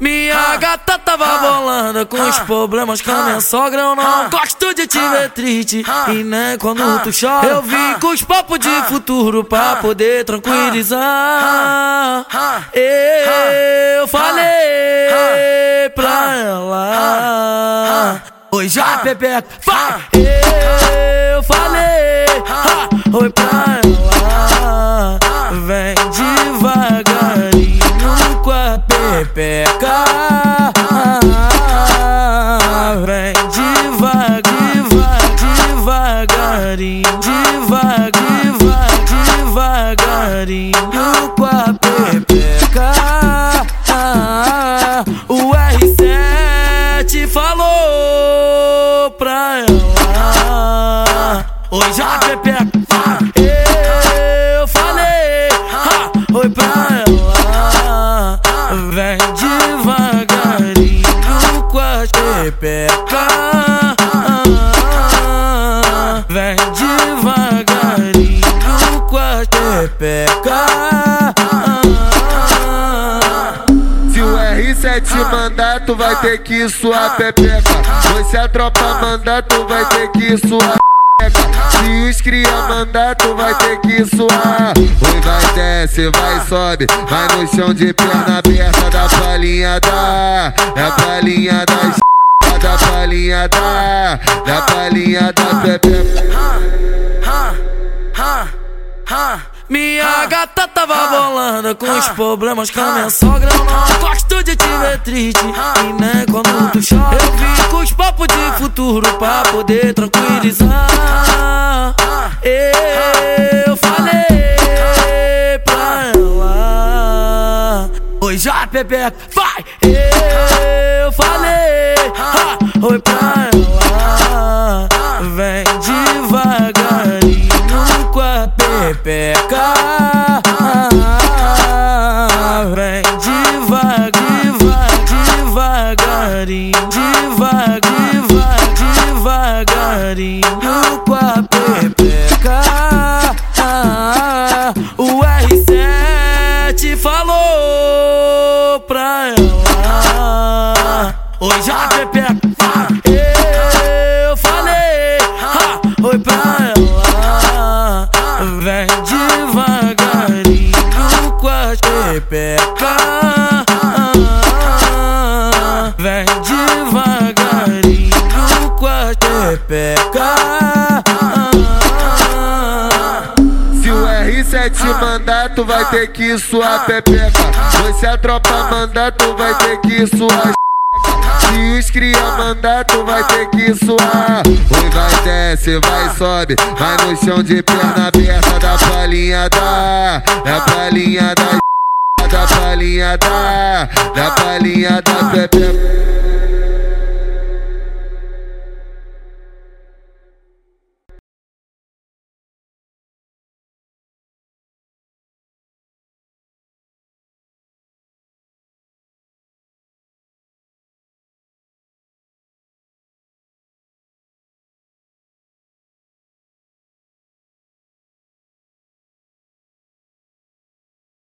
Minha gata tava bolando com os problemas com a minha sogra. Eu não gosto de te ver triste. E nem quando tu chora. Eu vim com os papos de futuro pra poder tranquilizar. Eu falei pra ela. Oi, já, Pepeca, vai! Eu falei, oi pra ela. Devagarinho, devagar, devagarinho com a Pepeca. O R7 falou pra ela. Oi, já Pepeca. Eu falei, oi pra ela. Vem devagarinho com a Pepeca. Vem devagarinho o R7 mandar, tu vai ter que suar pepeca. Pois se a tropa mandar, tu vai ter que suar pepeca. Se os cria mandar, tu vai ter que suar. Oi, vai, desce, vai, sobe. Vai no chão de perna aberta da palhinha da. É a palhinha da da palhinha da. Da palhinha da pepeca. Minha gata tava bolando com os problemas com a minha sogra. Eu não gosto de te ver triste. E nem quando tu chora. Eu com os papos de futuro pra poder tranquilizar. Eu falei pra ela. Oi, já, Pepeca, vai! Eu falei, oi pra ela. Vem devagarinho com a Pepeca. Devagarinho, devagar, devagarinho com a Pepeca. O R7 falou pra ela. Oi, já Pepeca. Eu Pepeca. Se o R7 mandar, tu vai ter que suar pepeca. Se a tropa mandar, tu vai ter que suar Se os cria mandar, tu vai ter que suar. Oi, vai, desce, vai, sobe. Vai no chão de perna aberta da palhinha da. Da palhinha da. Da palhinha da. Da palhinha da pepeca.